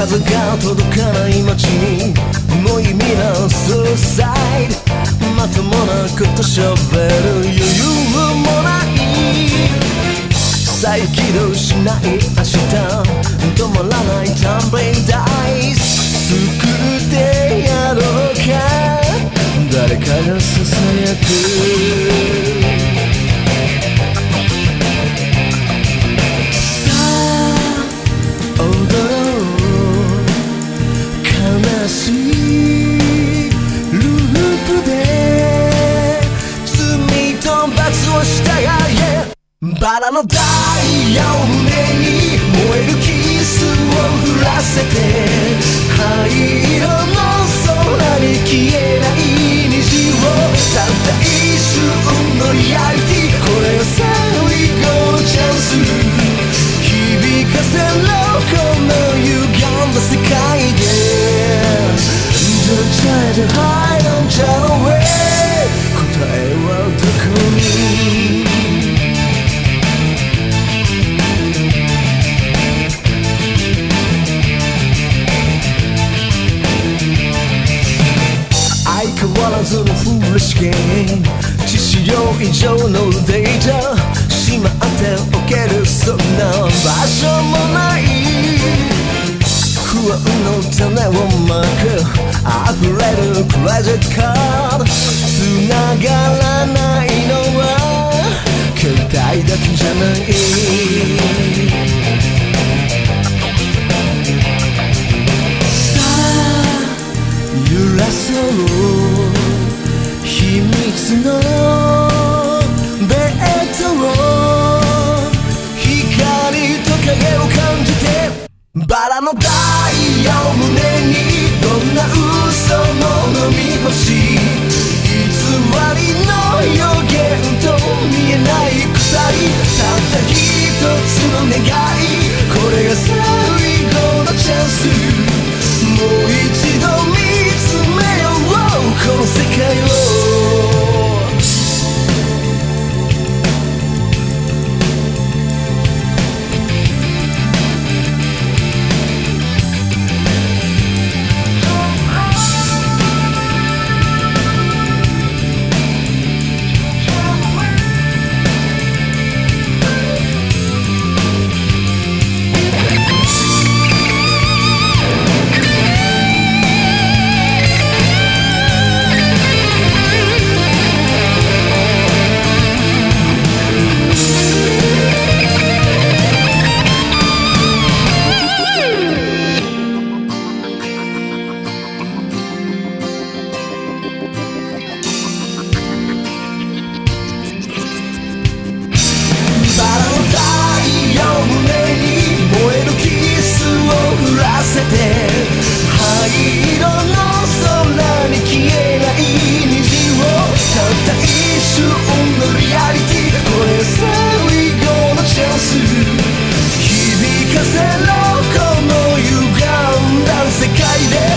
風が届かない街に無意味なスーサイドまともなこと喋る余裕もない。再起動しない明バラのダイヤを胸に燃えるキスを降らせて灰色のに必要以上のデータしまっておけるそんな場所もない。不安の種をまく溢れるクレジットカード。繋がらない。estamos のこの歪んだ世界で